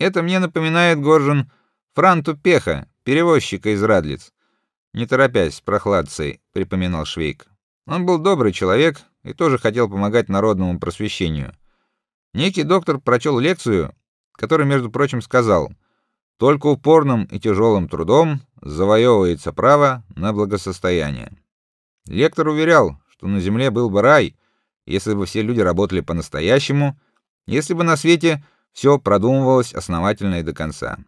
Это мне напоминает Горжин Франту Пеха, перевозчика из Радлиц. Не торопясь с прохладцей, припоминал Швейк. Он был добрый человек и тоже хотел помогать народному просвещению. Некий доктор прочел лекцию, который, между прочим, сказал: "Только упорным и тяжелым трудом завоевывается право на благосостояние". Лектор уверял, что на земле был бы рай, если бы все люди работали по-настоящему, если бы на свете все продумывалось основательно и до конца.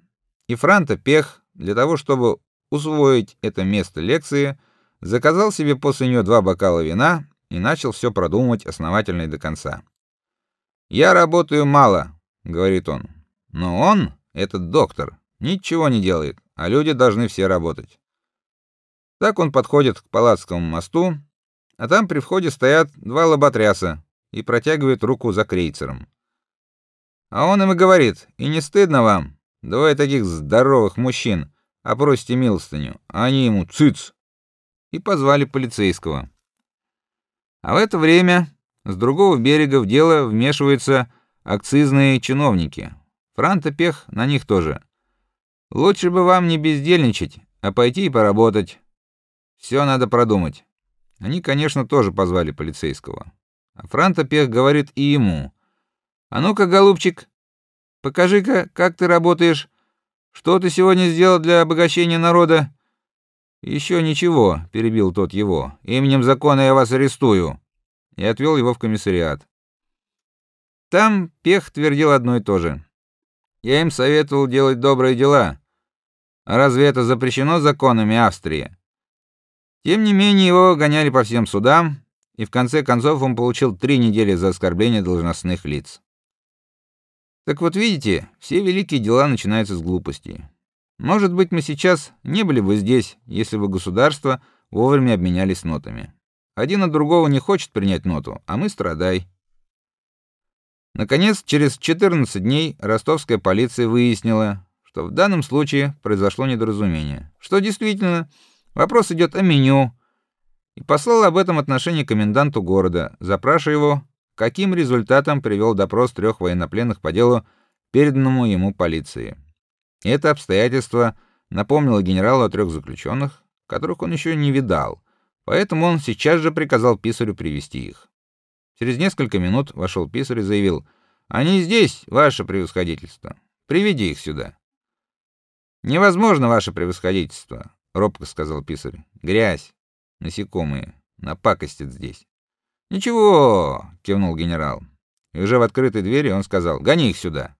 И Франта Пех для того, чтобы усвоить это место лекции, заказал себе после нее два бокала вина и начал все продумывать основательно и до конца. Я работаю мало, говорит он. Но он, этот доктор, ничего не делает, а люди должны все работать. Так он подходит к Палацкому мосту, а там при входе стоят два лоботряса и протягивает руку за крейцером. А он им и говорит: "И не стыдно вам, двое таких здоровых мужчин, а просите милостыню?" А они ему: "Цыц!" И позвали полицейского. А в это время с другого берега в дело вмешиваются акцизные чиновники. Франта Пех на них тоже. Лучше бы вам не бездельничать, а пойти и поработать. Все надо продумать. Они, конечно, тоже позвали полицейского. А Франта Пех говорит и ему: а ну-ка, голубчик, покажи-ка, как ты работаешь. Что ты сегодня сделал для обогащения народа? Еще ничего, перебил тот его. Именем закона я вас арестую. И отвел его в комиссариат. Там Пех твердил одно и то же. Я им советовал делать добрые дела. А разве это запрещено законами Австрии? Тем не менее его гоняли по всем судам, и в конце концов он получил три недели за оскорбление должностных лиц. Так вот видите, все великие дела начинаются с глупостей. Может быть, мы сейчас не были бы здесь, если бы государства вовремя обменялись нотами. Один от другого не хочет принять ноту, а мы страдай. Наконец, через 14 дней ростовская полиция выяснила, что в данном случае произошло недоразумение. Что действительно, вопрос идет о меню. И послала об этом отношении коменданту города, запрашивая его каким результатом привел допрос трех военнопленных по делу, переданному ему полиции. Это обстоятельство напомнило генералу о трех заключенных, которых он еще не видал, поэтому он сейчас же приказал писарю привести их. Через несколько минут вошел писарь и заявил: "Они здесь, ваше превосходительство. Приведи их сюда". "Невозможно, ваше превосходительство", робко сказал писарь. "Грязь, насекомые, напакостят здесь". Ничего, кивнул генерал. И уже в открытой двери он сказал: "Гони их сюда".